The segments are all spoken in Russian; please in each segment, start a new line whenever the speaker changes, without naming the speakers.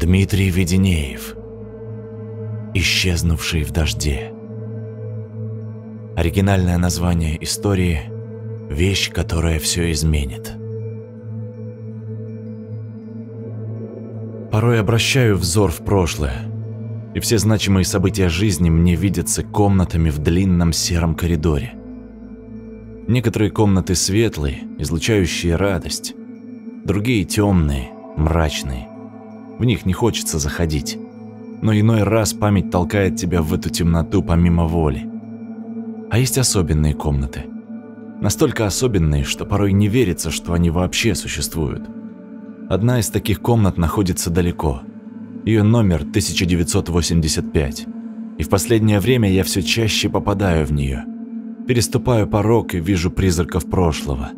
Дмитрий Веденеев. Исчезнувший в дожде. Оригинальное название истории «Вещь, которая все изменит». Порой обращаю взор в прошлое, и все значимые события жизни мне видятся комнатами в длинном сером коридоре. Некоторые комнаты светлые, излучающие радость, другие темные, мрачные. В них не хочется заходить, но иной раз память толкает тебя в эту темноту помимо воли. А есть особенные комнаты. Настолько особенные, что порой не верится, что они вообще существуют. Одна из таких комнат находится далеко. Ее номер 1985. И в последнее время я все чаще попадаю в нее. Переступаю порог и вижу призраков прошлого.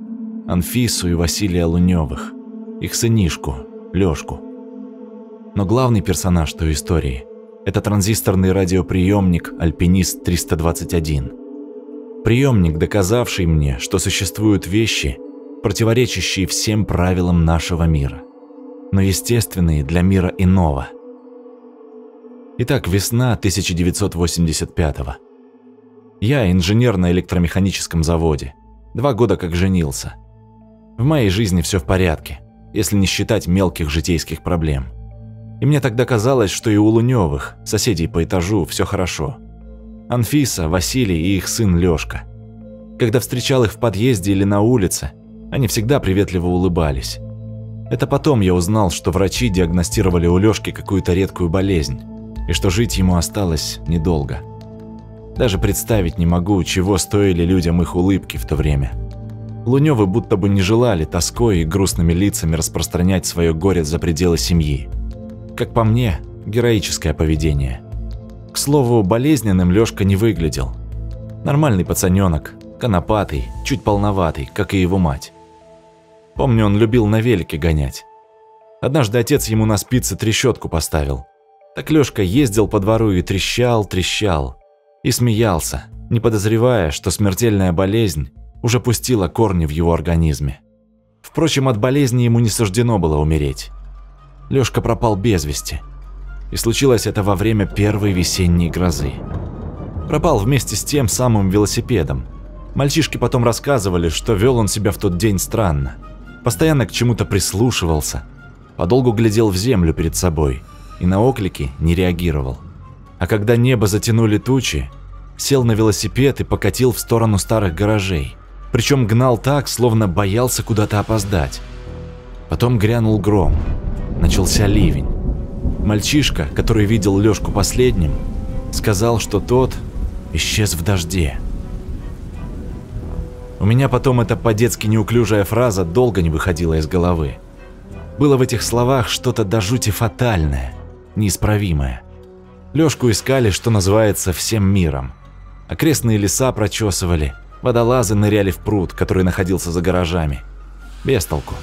Анфису и Василия Луневых. Их сынишку, Лёшку. Но главный персонаж той истории – это транзисторный радиоприемник «Альпинист 321». Приемник, доказавший мне, что существуют вещи, противоречащие всем правилам нашего мира, но естественные для мира иного. Итак, весна 1985 -го. Я инженер на электромеханическом заводе. Два года как женился. В моей жизни все в порядке, если не считать мелких житейских проблем. И мне тогда казалось, что и у Лунёвых, соседей по этажу, все хорошо. Анфиса, Василий и их сын Лёшка. Когда встречал их в подъезде или на улице, они всегда приветливо улыбались. Это потом я узнал, что врачи диагностировали у Лёшки какую-то редкую болезнь, и что жить ему осталось недолго. Даже представить не могу, чего стоили людям их улыбки в то время. Лунёвы будто бы не желали тоской и грустными лицами распространять свое горе за пределы семьи. Как по мне, героическое поведение. К слову, болезненным Лёшка не выглядел. Нормальный пацанёнок, конопатый, чуть полноватый, как и его мать. Помню, он любил на велике гонять. Однажды отец ему на спице трещотку поставил. Так Лёшка ездил по двору и трещал, трещал и смеялся, не подозревая, что смертельная болезнь уже пустила корни в его организме. Впрочем, от болезни ему не суждено было умереть. Лёшка пропал без вести. И случилось это во время первой весенней грозы. Пропал вместе с тем самым велосипедом. Мальчишки потом рассказывали, что вел он себя в тот день странно. Постоянно к чему-то прислушивался, подолгу глядел в землю перед собой и на оклики не реагировал. А когда небо затянули тучи, сел на велосипед и покатил в сторону старых гаражей. Причем гнал так, словно боялся куда-то опоздать. Потом грянул гром. Начался ливень. Мальчишка, который видел Лёшку последним, сказал, что тот исчез в дожде. У меня потом эта по-детски неуклюжая фраза долго не выходила из головы. Было в этих словах что-то до жути фатальное, неисправимое. Лёшку искали, что называется, всем миром. Окрестные леса прочесывали, водолазы ныряли в пруд, который находился за гаражами. Без толку.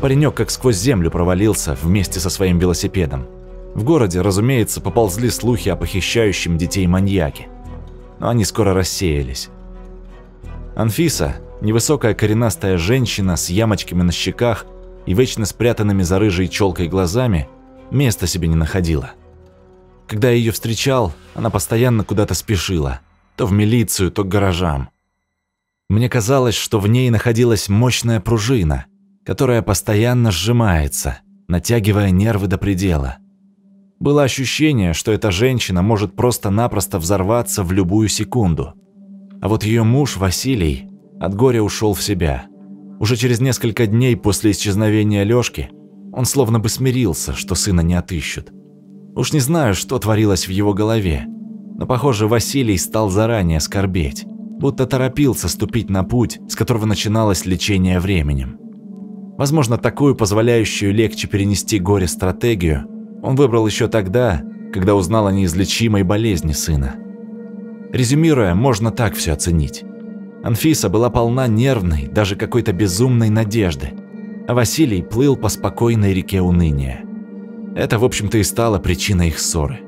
Паренек как сквозь землю провалился вместе со своим велосипедом. В городе, разумеется, поползли слухи о похищающем детей маньяке. Но они скоро рассеялись. Анфиса, невысокая коренастая женщина с ямочками на щеках и вечно спрятанными за рыжей челкой глазами, места себе не находила. Когда я ее встречал, она постоянно куда-то спешила, то в милицию, то к гаражам. Мне казалось, что в ней находилась мощная пружина, которая постоянно сжимается, натягивая нервы до предела. Было ощущение, что эта женщина может просто-напросто взорваться в любую секунду. А вот ее муж Василий от горя ушел в себя. Уже через несколько дней после исчезновения Лёшки он словно бы смирился, что сына не отыщут. Уж не знаю, что творилось в его голове, но, похоже, Василий стал заранее скорбеть, будто торопился ступить на путь, с которого начиналось лечение временем. Возможно, такую позволяющую легче перенести горе стратегию он выбрал еще тогда, когда узнал о неизлечимой болезни сына. Резюмируя, можно так все оценить. Анфиса была полна нервной, даже какой-то безумной надежды, а Василий плыл по спокойной реке уныния. Это, в общем-то, и стало причиной их ссоры.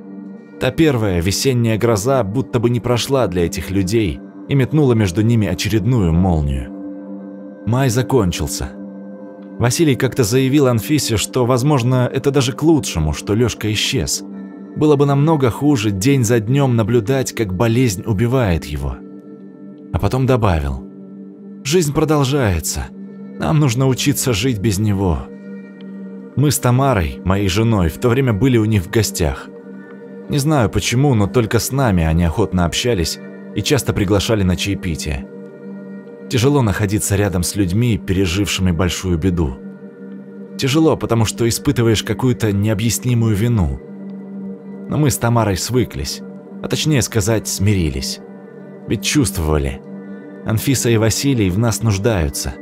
Та первая весенняя гроза будто бы не прошла для этих людей и метнула между ними очередную молнию. Май закончился. Василий как-то заявил Анфисе, что, возможно, это даже к лучшему, что Лёшка исчез. Было бы намного хуже день за днем наблюдать, как болезнь убивает его. А потом добавил. «Жизнь продолжается. Нам нужно учиться жить без него». Мы с Тамарой, моей женой, в то время были у них в гостях. Не знаю почему, но только с нами они охотно общались и часто приглашали на чаепитие. Тяжело находиться рядом с людьми, пережившими большую беду. Тяжело, потому что испытываешь какую-то необъяснимую вину. Но мы с Тамарой свыклись, а точнее сказать, смирились. Ведь чувствовали. Анфиса и Василий в нас нуждаются.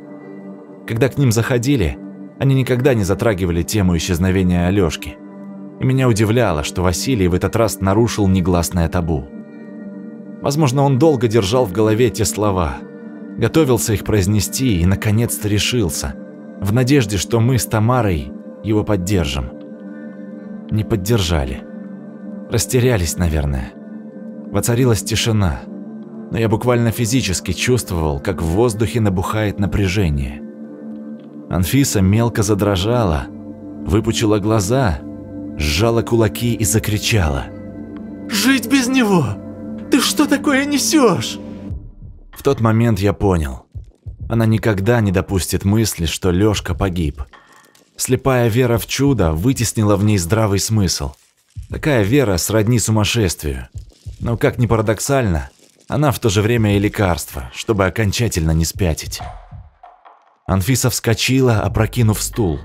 Когда к ним заходили, они никогда не затрагивали тему исчезновения Алёшки. И меня удивляло, что Василий в этот раз нарушил негласное табу. Возможно, он долго держал в голове те слова – готовился их произнести и наконец-то решился, в надежде, что мы с Тамарой его поддержим. Не поддержали. Растерялись, наверное. Воцарилась тишина, но я буквально физически чувствовал, как в воздухе набухает напряжение. Анфиса мелко задрожала, выпучила глаза, сжала кулаки и закричала.
«Жить без него? Ты что такое несешь?»
Тот момент я понял. Она никогда не допустит мысли, что Лёшка погиб. Слепая вера в чудо вытеснила в ней здравый смысл. Такая вера сродни сумасшествию. Но, как ни парадоксально, она в то же время и лекарство, чтобы окончательно не спятить. Анфиса вскочила, опрокинув стул.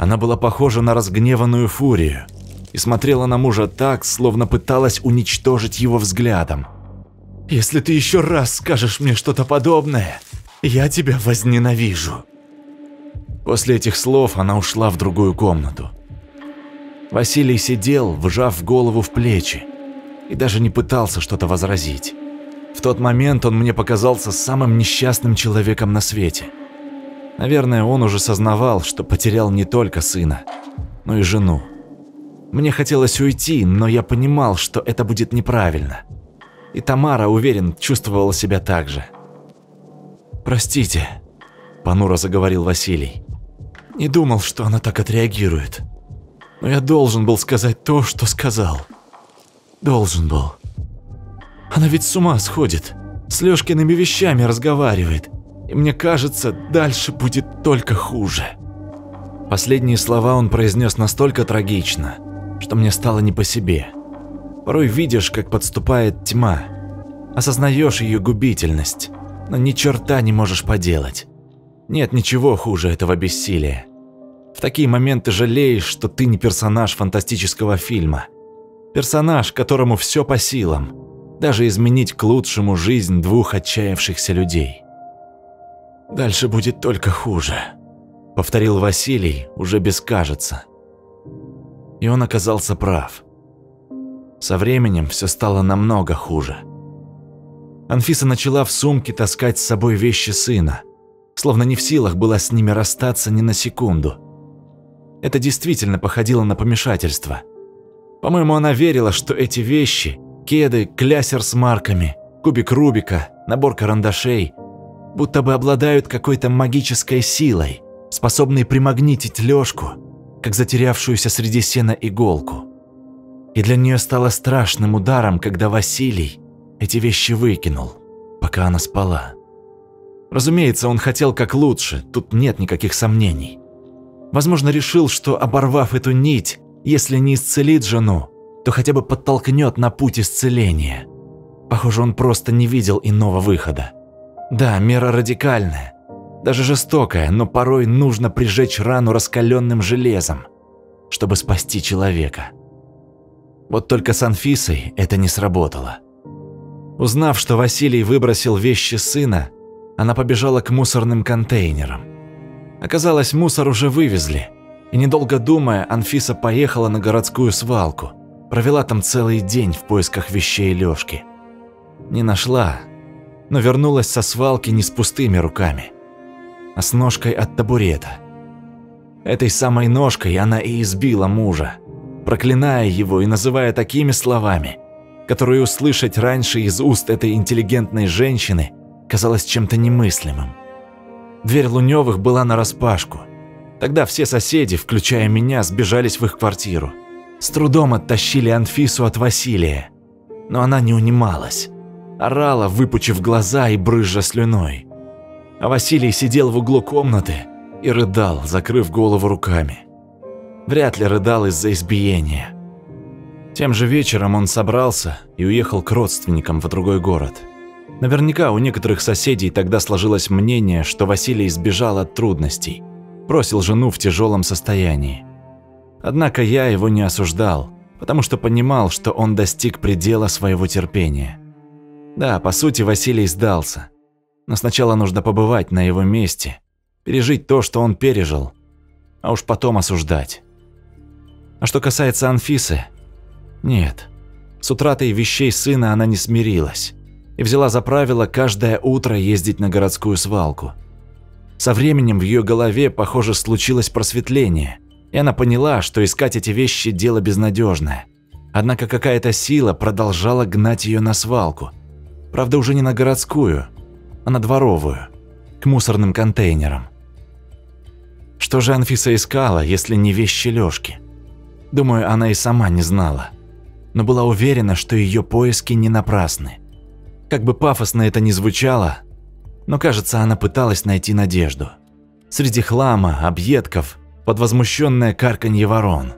Она была похожа на разгневанную фурию и смотрела на мужа так, словно пыталась уничтожить его взглядом. Если ты еще раз скажешь мне что-то подобное, я тебя возненавижу». После этих слов она ушла в другую комнату. Василий сидел, вжав голову в плечи, и даже не пытался что-то возразить. В тот момент он мне показался самым несчастным человеком на свете. Наверное, он уже сознавал, что потерял не только сына, но и жену. Мне хотелось уйти, но я понимал, что это будет неправильно – и Тамара, уверен, чувствовала себя так же. «Простите», – понуро заговорил Василий. «Не думал, что она так отреагирует. Но я должен был сказать то, что сказал. Должен был. Она ведь с ума сходит, с Лёшкиными вещами разговаривает, и мне кажется, дальше будет только хуже». Последние слова он произнес настолько трагично, что мне стало не по себе. Порой видишь, как подступает тьма, осознаешь ее губительность, но ни черта не можешь поделать. Нет ничего хуже этого бессилия. В такие моменты жалеешь, что ты не персонаж фантастического фильма. Персонаж, которому все по силам, даже изменить к лучшему жизнь двух отчаявшихся людей. «Дальше будет только хуже», — повторил Василий, уже без «кажется». И он оказался прав. Со временем все стало намного хуже. Анфиса начала в сумке таскать с собой вещи сына, словно не в силах была с ними расстаться ни на секунду. Это действительно походило на помешательство. По-моему, она верила, что эти вещи – кеды, клясер с марками, кубик Рубика, набор карандашей – будто бы обладают какой-то магической силой, способной примагнитить Лёшку, как затерявшуюся среди сена иголку. И для нее стало страшным ударом, когда Василий эти вещи выкинул, пока она спала. Разумеется, он хотел как лучше, тут нет никаких сомнений. Возможно, решил, что оборвав эту нить, если не исцелит жену, то хотя бы подтолкнет на путь исцеления. Похоже, он просто не видел иного выхода. Да, мера радикальная, даже жестокая, но порой нужно прижечь рану раскаленным железом, чтобы спасти человека. Вот только с Анфисой это не сработало. Узнав, что Василий выбросил вещи сына, она побежала к мусорным контейнерам. Оказалось, мусор уже вывезли, и недолго думая, Анфиса поехала на городскую свалку, провела там целый день в поисках вещей Лёшки. Не нашла, но вернулась со свалки не с пустыми руками, а с ножкой от табурета. Этой самой ножкой она и избила мужа, проклиная его и называя такими словами, которые услышать раньше из уст этой интеллигентной женщины казалось чем-то немыслимым. Дверь Лунёвых была нараспашку, Тогда все соседи, включая меня, сбежались в их квартиру. С трудом оттащили Анфису от Василия. Но она не унималась. Орала, выпучив глаза и брызжа слюной. А Василий сидел в углу комнаты и рыдал, закрыв голову руками. Вряд ли рыдал из-за избиения. Тем же вечером он собрался и уехал к родственникам в другой город. Наверняка у некоторых соседей тогда сложилось мнение, что Василий избежал от трудностей, бросил жену в тяжелом состоянии. Однако я его не осуждал, потому что понимал, что он достиг предела своего терпения. Да, по сути, Василий сдался. Но сначала нужно побывать на его месте, пережить то, что он пережил, а уж потом осуждать. А что касается Анфисы, нет, с утратой вещей сына она не смирилась и взяла за правило каждое утро ездить на городскую свалку. Со временем в ее голове, похоже, случилось просветление, и она поняла, что искать эти вещи – дело безнадежное. Однако какая-то сила продолжала гнать ее на свалку. Правда, уже не на городскую, а на дворовую, к мусорным контейнерам. Что же Анфиса искала, если не вещи Лёшки? Думаю, она и сама не знала, но была уверена, что ее поиски не напрасны. Как бы пафосно это ни звучало, но кажется, она пыталась найти надежду. Среди хлама, объедков, под возмущенное карканье ворон.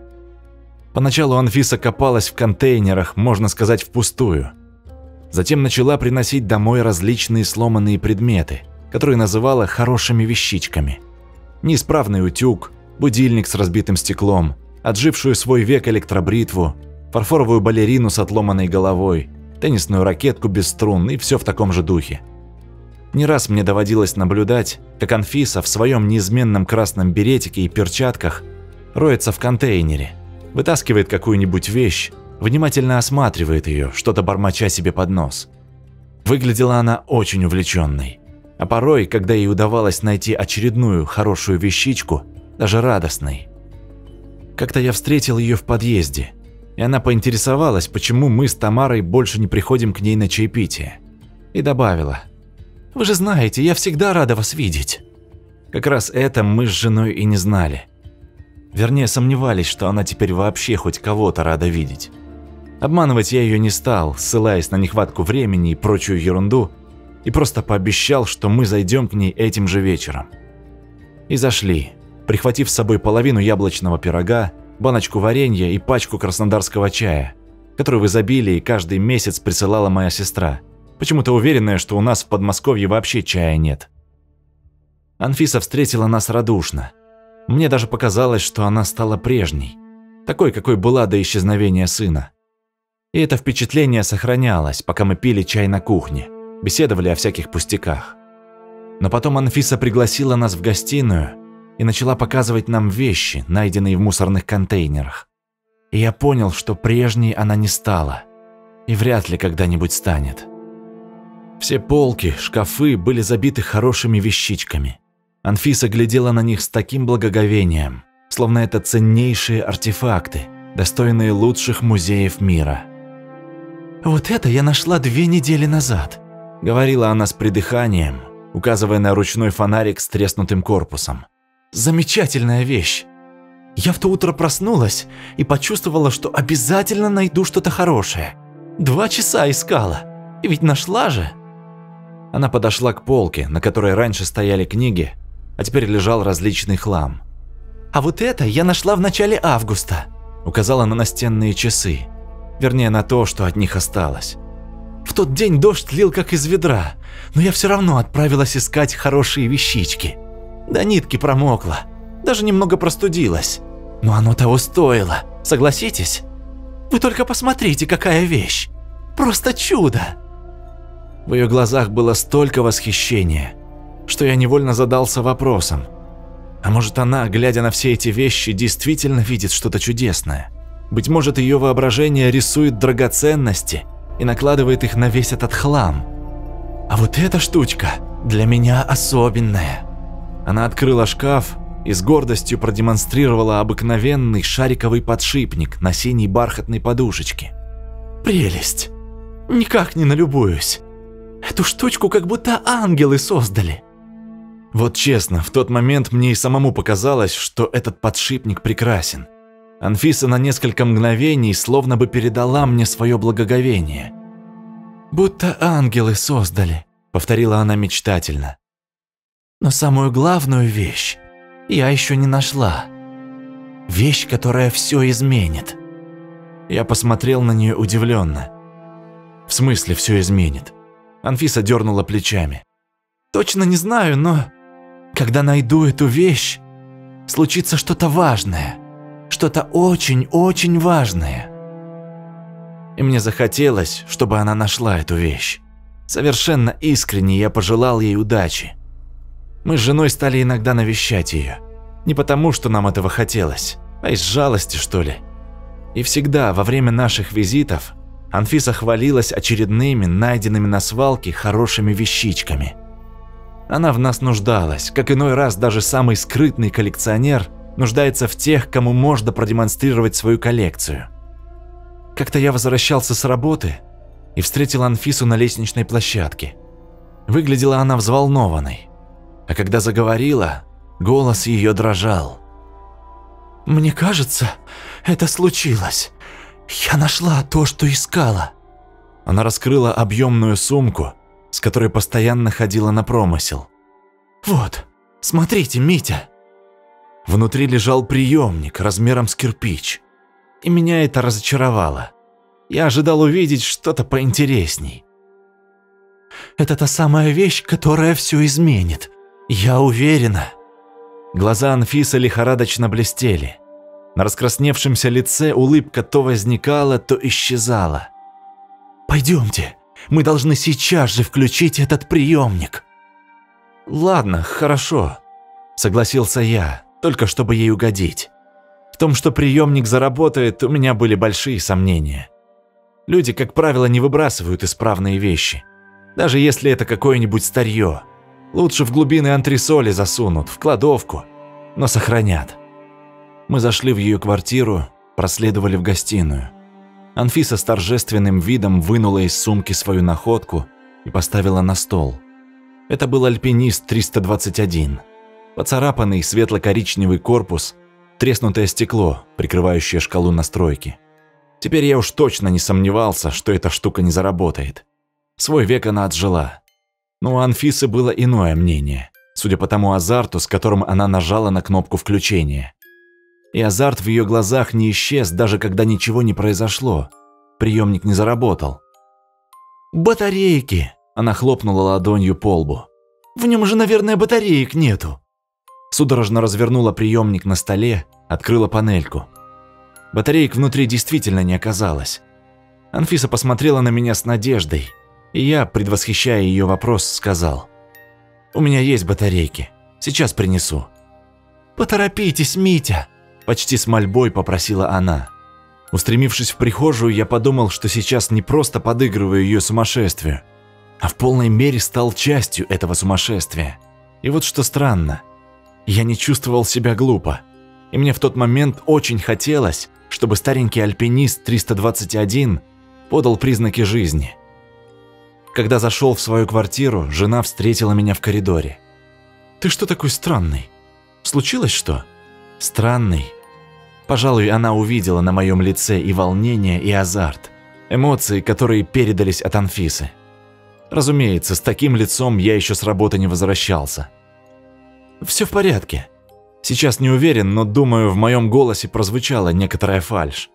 Поначалу Анфиса копалась в контейнерах, можно сказать, впустую. Затем начала приносить домой различные сломанные предметы, которые называла хорошими вещичками. Неисправный утюг, будильник с разбитым стеклом, отжившую свой век электробритву, фарфоровую балерину с отломанной головой, теннисную ракетку без струн и все в таком же духе. Не раз мне доводилось наблюдать, как Анфиса в своем неизменном красном беретике и перчатках роется в контейнере, вытаскивает какую-нибудь вещь, внимательно осматривает ее, что-то бормоча себе под нос. Выглядела она очень увлеченной, а порой, когда ей удавалось найти очередную хорошую вещичку, даже радостной. Как-то я встретил ее в подъезде, и она поинтересовалась, почему мы с Тамарой больше не приходим к ней на чаепитие. И добавила, «Вы же знаете, я всегда рада вас видеть». Как раз это мы с женой и не знали. Вернее, сомневались, что она теперь вообще хоть кого-то рада видеть. Обманывать я ее не стал, ссылаясь на нехватку времени и прочую ерунду, и просто пообещал, что мы зайдем к ней этим же вечером. И зашли, прихватив с собой половину яблочного пирога, баночку варенья и пачку краснодарского чая, который в изобилии каждый месяц присылала моя сестра, почему-то уверенная, что у нас в Подмосковье вообще чая нет. Анфиса встретила нас радушно. Мне даже показалось, что она стала прежней, такой, какой была до исчезновения сына. И это впечатление сохранялось, пока мы пили чай на кухне, беседовали о всяких пустяках. Но потом Анфиса пригласила нас в гостиную и начала показывать нам вещи, найденные в мусорных контейнерах. И я понял, что прежней она не стала и вряд ли когда-нибудь станет. Все полки, шкафы были забиты хорошими вещичками. Анфиса глядела на них с таким благоговением, словно это ценнейшие артефакты, достойные лучших музеев мира.
«Вот это я нашла две недели назад», —
говорила она с придыханием, указывая на ручной фонарик с треснутым корпусом.
Замечательная вещь. Я в то утро проснулась и почувствовала, что обязательно найду что-то хорошее. Два часа искала. И ведь нашла же.
Она подошла к полке, на которой раньше стояли книги, а теперь лежал различный хлам.
«А вот это я нашла в начале августа», –
указала на настенные часы. Вернее, на то, что от них осталось.
В тот день дождь лил как из ведра, но я все равно отправилась искать хорошие вещички. До нитки промокла, даже немного простудилась. Но оно того стоило, согласитесь? Вы только посмотрите, какая вещь. Просто чудо.
В ее глазах было столько восхищения, что я невольно задался вопросом. А может она, глядя на все эти вещи, действительно видит что-то чудесное? Быть может ее воображение рисует драгоценности и накладывает их на весь этот хлам?
А вот эта штучка для меня особенная.
Она открыла шкаф и с гордостью продемонстрировала обыкновенный шариковый подшипник на синей бархатной подушечке.
Прелесть! Никак не налюбуюсь. Эту штучку как будто ангелы создали.
Вот честно, в тот момент мне и самому показалось, что этот подшипник прекрасен. Анфиса на несколько мгновений словно бы передала мне свое благоговение.
«Будто ангелы создали», — повторила она мечтательно. «Но самую главную вещь я еще не нашла. Вещь, которая все изменит».
Я посмотрел на нее удивленно. «В смысле все изменит?» Анфиса дернула плечами.
«Точно не знаю, но когда найду эту вещь, случится что-то важное, что-то очень-очень важное. И мне захотелось, чтобы она нашла эту вещь. Совершенно искренне я пожелал ей удачи. Мы с женой стали иногда навещать ее. Не потому, что нам этого хотелось, а из жалости, что ли. И всегда во время наших визитов Анфиса хвалилась очередными, найденными на свалке, хорошими вещичками – она в нас нуждалась, как иной раз даже самый скрытный коллекционер нуждается в тех, кому можно продемонстрировать свою коллекцию. Как-то я возвращался с работы и встретил Анфису на лестничной площадке. Выглядела она взволнованной, а когда заговорила, голос ее дрожал. «Мне кажется, это случилось. Я нашла то, что искала». Она раскрыла объемную сумку с которой постоянно ходила на промысел. «Вот, смотрите, Митя!» Внутри лежал приемник размером с кирпич. И меня это разочаровало. Я ожидал увидеть что-то поинтересней. «Это та самая вещь, которая все изменит. Я уверена». Глаза Анфисы лихорадочно блестели. На раскрасневшемся лице улыбка то возникала, то исчезала. «Пойдемте, мы должны сейчас же включить этот приемник». «Ладно, хорошо», – согласился я, только чтобы ей угодить. В том, что приемник заработает, у меня были большие сомнения. Люди, как правило, не выбрасывают исправные вещи. Даже если это какое-нибудь старье. Лучше в глубины антресоли засунут, в кладовку, но сохранят. Мы зашли в ее квартиру, проследовали в гостиную. Анфиса с торжественным видом вынула из сумки свою находку и поставила на стол. Это был альпинист 321. Поцарапанный светло-коричневый корпус, треснутое стекло, прикрывающее шкалу настройки. Теперь я уж точно не сомневался, что эта штука не заработает. Свой век она отжила. Но у Анфисы было иное мнение, судя по тому азарту, с которым она нажала на кнопку включения. И азарт в ее глазах не исчез, даже когда ничего не произошло. Приемник не заработал. «Батарейки!» – она хлопнула ладонью по лбу. «В нем же, наверное, батареек нету!» Судорожно развернула приемник на столе, открыла панельку. Батареек внутри действительно не оказалось. Анфиса посмотрела на меня с надеждой, я, предвосхищая ее вопрос, сказал. «У меня есть батарейки, сейчас принесу». «Поторопитесь, Митя!» Почти с мольбой попросила она. Устремившись в прихожую, я подумал, что сейчас не просто подыгрываю ее сумасшествию, а в полной мере стал частью этого сумасшествия. И вот что странно, я не чувствовал себя глупо, и мне в тот момент очень хотелось, чтобы старенький альпинист 321 подал признаки жизни. Когда зашел в свою квартиру, жена встретила меня в коридоре. «Ты что такой странный? Случилось что?» «Странный Пожалуй, она увидела на моем лице и волнение, и азарт. Эмоции, которые передались от Анфисы. Разумеется, с таким лицом я еще с работы не возвращался. Все в порядке. Сейчас не уверен, но думаю, в моем голосе прозвучала некоторая фальшь.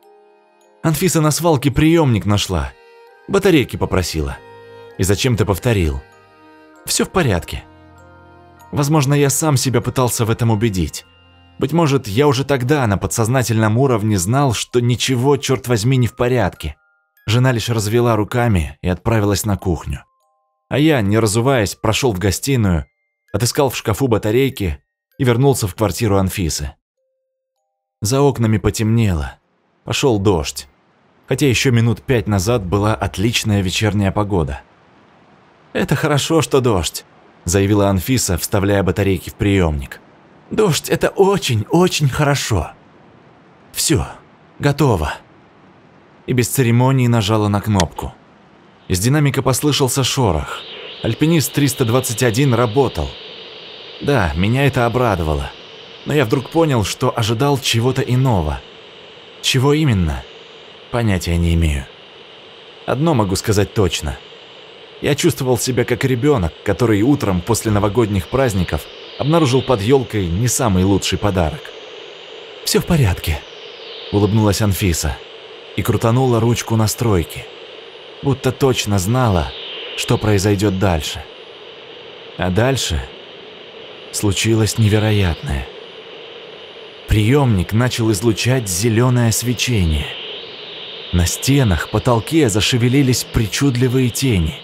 Анфиса на свалке приемник нашла. Батарейки попросила. И зачем ты повторил? Все в порядке. Возможно, я сам себя пытался в этом убедить. Быть может, я уже тогда на подсознательном уровне знал, что ничего, черт возьми, не в порядке. Жена лишь развела руками и отправилась на кухню. А я, не разуваясь, прошел в гостиную, отыскал в шкафу батарейки и вернулся в квартиру Анфисы. За окнами потемнело. Пошел дождь. Хотя еще минут пять назад была отличная вечерняя погода. «Это хорошо, что дождь», – заявила Анфиса, вставляя батарейки в приемник. Дождь – это очень-очень хорошо. Все, готово. И без церемонии нажала на кнопку. Из динамика послышался шорох. Альпинист 321 работал. Да, меня это обрадовало. Но я вдруг понял, что ожидал чего-то иного. Чего именно? Понятия не имею. Одно могу сказать точно. Я чувствовал себя как ребенок, который утром после новогодних праздников обнаружил под елкой не самый лучший подарок. «Все в порядке», – улыбнулась Анфиса и крутанула ручку настройки, будто точно знала, что произойдет дальше. А дальше случилось невероятное. Приемник начал излучать зеленое свечение. На стенах, потолке зашевелились причудливые тени.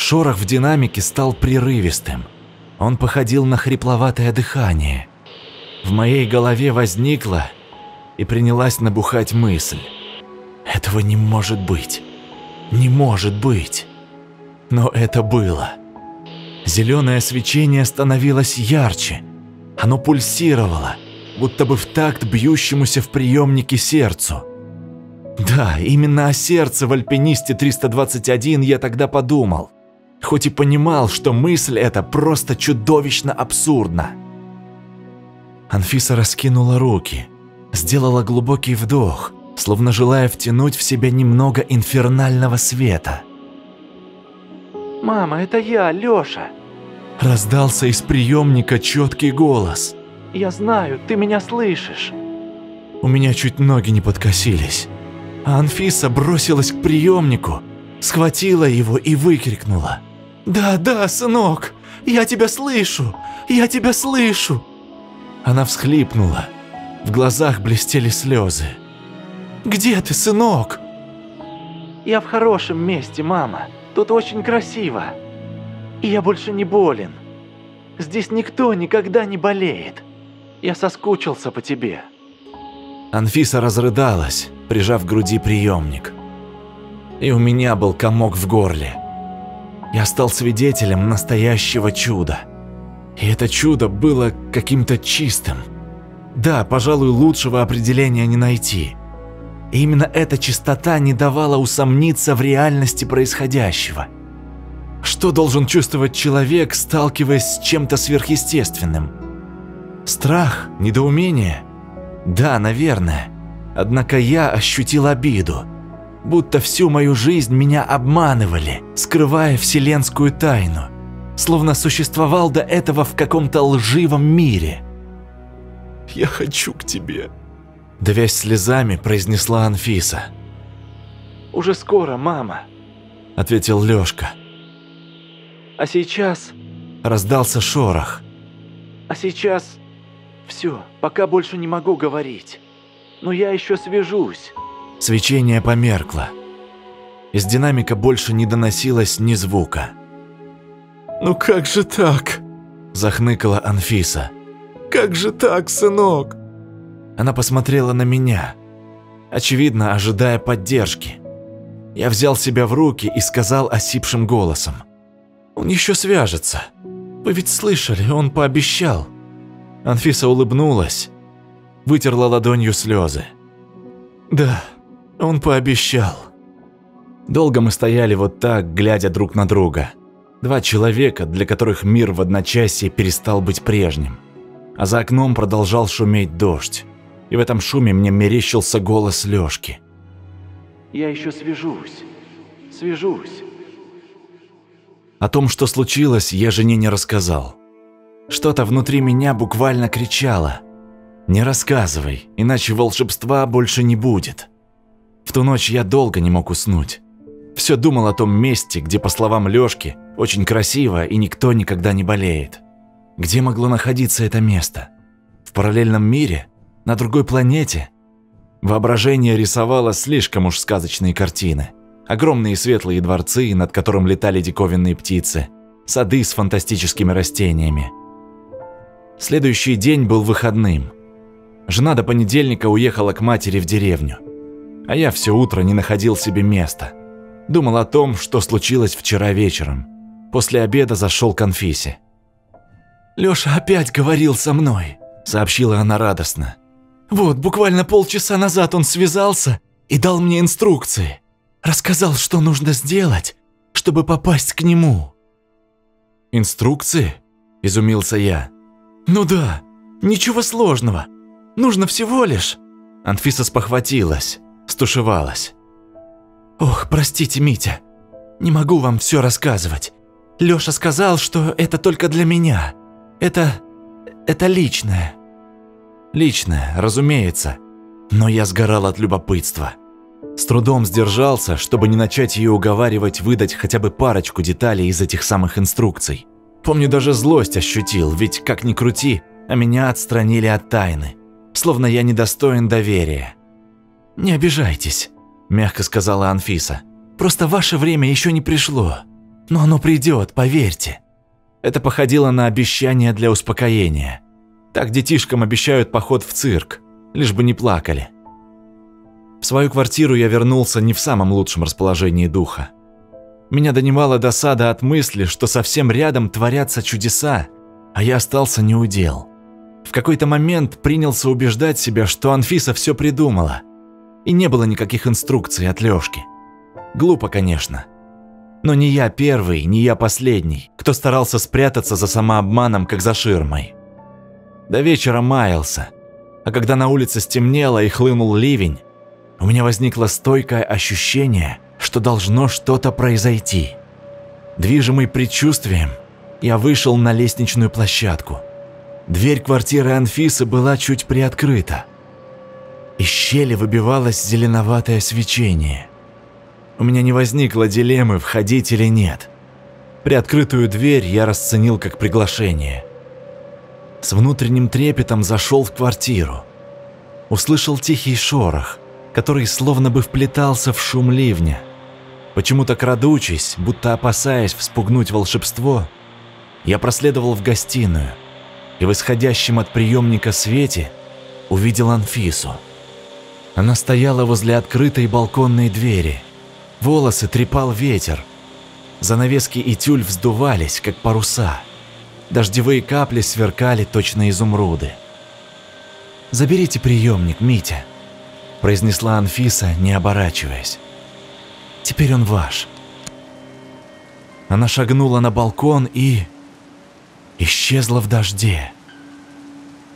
Шорох в динамике стал прерывистым. Он походил на хрипловатое дыхание. В моей голове возникла и принялась набухать мысль. Этого не может быть. Не может быть. Но это было. Зеленое свечение становилось ярче. Оно пульсировало, будто бы в такт бьющемуся в приемнике сердцу. Да, именно о сердце в Альпинисте 321 я тогда подумал. Хоть и понимал, что мысль эта просто чудовищно абсурдна. Анфиса раскинула руки, сделала глубокий вдох, словно желая втянуть в себя немного инфернального света.
«Мама, это я, Лёша!»
Раздался из приемника четкий голос.
«Я знаю, ты меня слышишь!»
У меня чуть ноги не подкосились. А Анфиса бросилась к приемнику, схватила его и выкрикнула. «Да, да, сынок, я тебя слышу, я тебя слышу!» Она всхлипнула, в глазах блестели слезы. «Где ты, сынок?»
«Я в хорошем месте, мама. Тут очень красиво. И я больше не болен. Здесь никто никогда не болеет. Я соскучился по тебе».
Анфиса разрыдалась, прижав к груди приемник. И у меня был комок в горле. Я стал свидетелем настоящего чуда. И это чудо было каким-то чистым. Да, пожалуй, лучшего определения не найти. И именно эта чистота не давала усомниться в реальности происходящего. Что должен чувствовать человек, сталкиваясь с чем-то сверхъестественным? Страх? Недоумение? Да, наверное. Однако я ощутил обиду. Будто всю мою жизнь меня обманывали, скрывая вселенскую тайну. Словно существовал до этого в каком-то лживом мире. «Я хочу к тебе», – давясь слезами, произнесла Анфиса.
«Уже скоро, мама», –
ответил Лёшка.
«А сейчас...»
– раздался шорох.
«А сейчас... Все, пока больше не могу говорить. Но я еще свяжусь».
Свечение померкло. Из динамика больше не доносилось ни звука. «Ну как же так?» – захныкала Анфиса. «Как же так, сынок?» Она посмотрела на меня, очевидно, ожидая поддержки. Я взял себя в руки и сказал осипшим голосом. «Он еще свяжется. Вы ведь слышали, он пообещал». Анфиса улыбнулась, вытерла ладонью слезы. «Да, он пообещал». Долго мы стояли вот так, глядя друг на друга. Два человека, для которых мир в одночасье перестал быть прежним. А за окном продолжал шуметь дождь. И в этом шуме мне мерещился голос Лёшки.
«Я еще свяжусь. Свяжусь».
О том, что случилось, я жене не рассказал. Что-то внутри меня буквально кричало. «Не рассказывай, иначе волшебства больше не будет». В ту ночь я долго не мог уснуть. Все думал о том месте, где, по словам Лёшки, очень красиво и никто никогда не болеет. Где могло находиться это место? В параллельном мире? На другой планете? Воображение рисовало слишком уж сказочные картины. Огромные светлые дворцы, над которым летали диковинные птицы, сады с фантастическими растениями. Следующий день был выходным. Жена до понедельника уехала к матери в деревню. А я все утро не находил себе места. Думал о том, что случилось вчера вечером. После обеда зашел к Анфисе. «Лёша опять говорил со мной», – сообщила она радостно. «Вот, буквально полчаса назад он связался и дал мне инструкции. Рассказал, что нужно сделать, чтобы попасть к нему». «Инструкции?» – изумился я. Ну да, ничего сложного. Нужно всего лишь... Анфиса спохватилась, стушевалась. Ох, простите, Митя. Не могу вам все рассказывать. Лёша сказал, что это только для меня. Это... это личное. Личное, разумеется. Но я сгорал от любопытства. С трудом сдержался, чтобы не начать ее уговаривать выдать хотя бы парочку деталей из этих самых инструкций. Помню, даже злость ощутил, ведь как ни крути, а меня отстранили от тайны. Словно я недостоин доверия. «Не обижайтесь», – мягко сказала Анфиса. «Просто ваше время еще не пришло. Но оно придет, поверьте». Это походило на обещание для успокоения. Так детишкам обещают поход в цирк, лишь бы не плакали. В свою квартиру я вернулся не в самом лучшем расположении духа. Меня донимала досада от мысли, что совсем рядом творятся чудеса, а я остался неудел. В какой-то момент принялся убеждать себя, что Анфиса все придумала. И не было никаких инструкций от Лёшки. Глупо, конечно. Но не я первый, не я последний, кто старался спрятаться за самообманом, как за ширмой. До вечера маялся, а когда на улице стемнело и хлынул ливень, у меня возникло стойкое ощущение, что должно что-то произойти. Движимый предчувствием, я вышел на лестничную площадку. Дверь квартиры Анфисы была чуть приоткрыта. Из щели выбивалось зеленоватое свечение. У меня не возникло дилеммы, входить или нет. Приоткрытую дверь я расценил как приглашение. С внутренним трепетом зашел в квартиру. Услышал тихий шорох – который словно бы вплетался в шум ливня. Почему-то крадучись, будто опасаясь вспугнуть волшебство, я проследовал в гостиную и в исходящем от приемника свете увидел Анфису. Она стояла возле открытой балконной двери. Волосы трепал ветер. Занавески и тюль вздувались, как паруса. Дождевые капли сверкали точно изумруды. «Заберите приемник, Митя», произнесла Анфиса, не оборачиваясь. «Теперь он ваш». Она шагнула на балкон и... исчезла в дожде.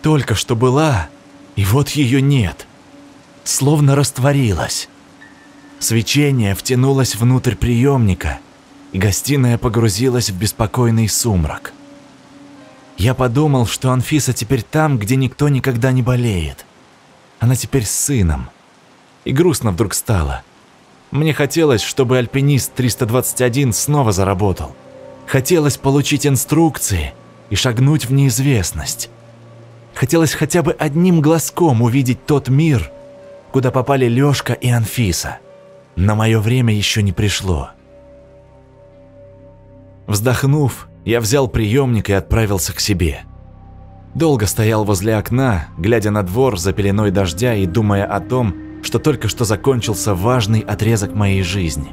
Только что была, и вот ее нет. Словно растворилась. Свечение втянулось внутрь приемника, и гостиная погрузилась в беспокойный сумрак. Я подумал, что Анфиса теперь там, где никто никогда не болеет. Она теперь с сыном. И грустно вдруг стало. Мне хотелось, чтобы альпинист 321 снова заработал. Хотелось получить инструкции и шагнуть в неизвестность. Хотелось хотя бы одним глазком увидеть тот мир, куда попали Лёшка и Анфиса. Но мое время еще не пришло. Вздохнув, я взял приемник и отправился к себе. Долго стоял возле окна, глядя на двор за пеленой дождя и думая о том, что только что закончился важный отрезок моей жизни.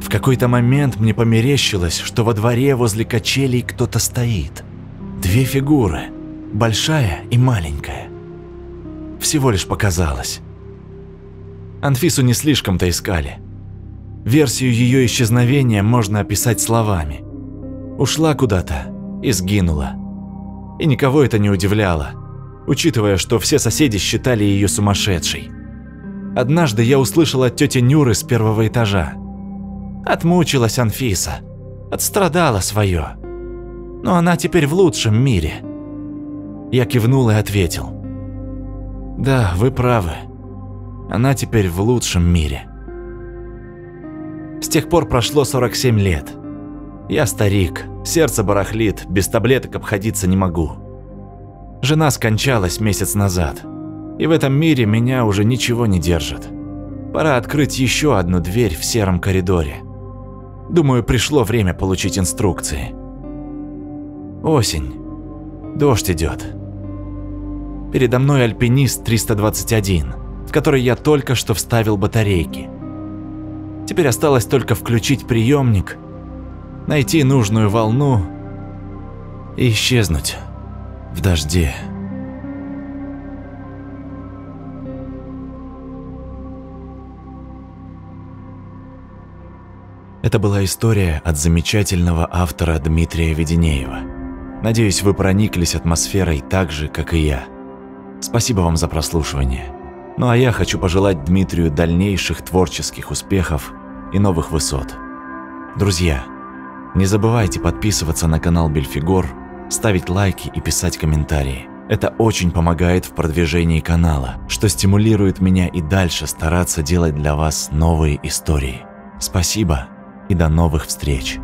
В какой-то момент мне померещилось, что во дворе возле качелей кто-то стоит. Две фигуры, большая и маленькая. Всего лишь показалось. Анфису не слишком-то искали. Версию ее исчезновения можно описать словами. Ушла куда-то и сгинула. И никого это не удивляло, учитывая, что все соседи считали ее сумасшедшей. Однажды я услышал от тети Нюры с первого этажа. Отмучилась Анфиса, отстрадала свое. Но она теперь в лучшем мире. Я кивнул и ответил. Да, вы правы. Она теперь в лучшем мире. С тех пор прошло 47 лет. Я старик, сердце барахлит, без таблеток обходиться не могу. Жена скончалась месяц назад. И в этом мире меня уже ничего не держит. Пора открыть еще одну дверь в сером коридоре. Думаю, пришло время получить инструкции. Осень. Дождь идет. Передо мной альпинист 321, в который я только что вставил батарейки. Теперь осталось только включить приемник, найти нужную волну и исчезнуть в дожде. Это была история от замечательного автора Дмитрия Веденеева.
Надеюсь, вы прониклись атмосферой так же, как и я. Спасибо вам за прослушивание. Ну а я хочу пожелать Дмитрию дальнейших творческих успехов и новых высот. Друзья, не забывайте подписываться на канал Бельфигор, ставить лайки и писать комментарии. Это очень помогает в продвижении канала, что стимулирует меня и дальше стараться делать для вас новые истории. Спасибо и до новых встреч!